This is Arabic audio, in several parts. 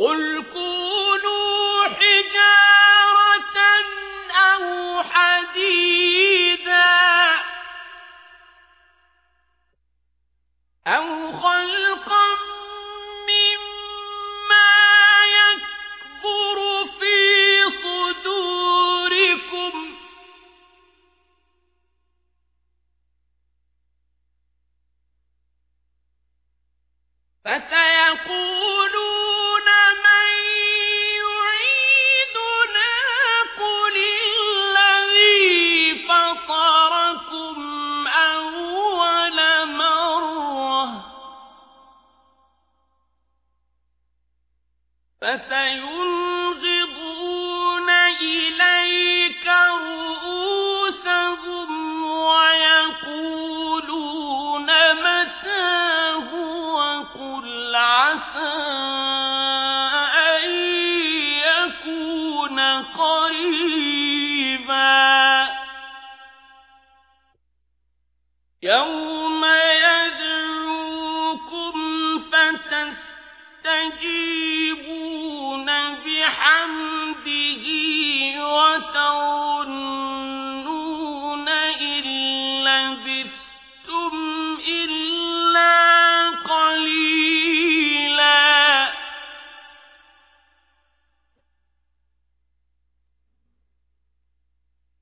قل كونوا حجارة أو حديدا فسينغضون إليك رؤوسهم ويقولون متاه وقل عسى أن يكون قريبا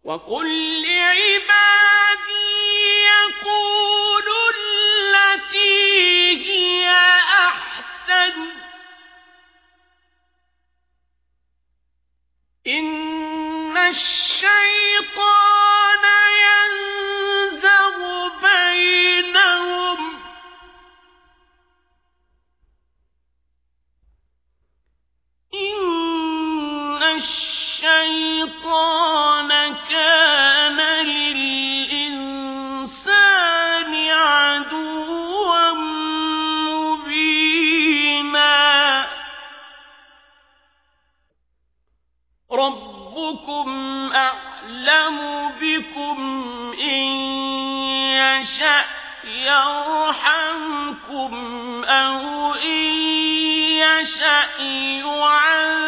وقل لعبادي يقولوا التي هي أحسن. أعلم بكم إن يشأ يرحمكم أو إن يشأ يعذبكم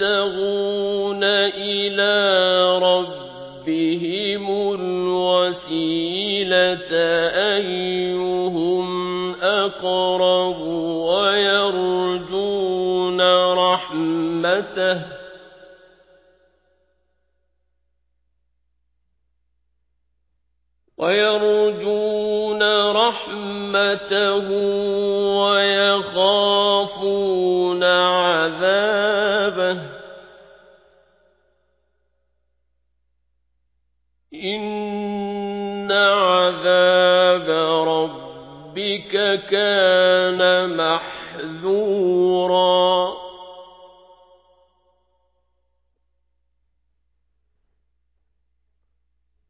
يبتغون إلى ربهم الوسيلة أيهم أقرب ويرجون رحمته ويرجون رحمته عذاب ربك كان محذورا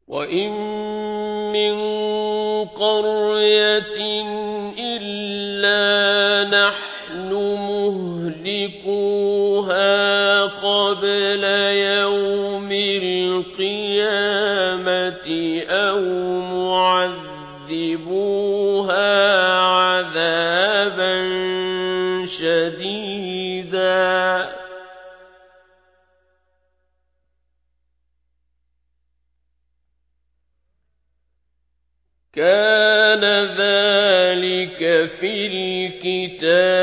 وإن من قرية إلا شديدا. كان ذلك في الكتاب.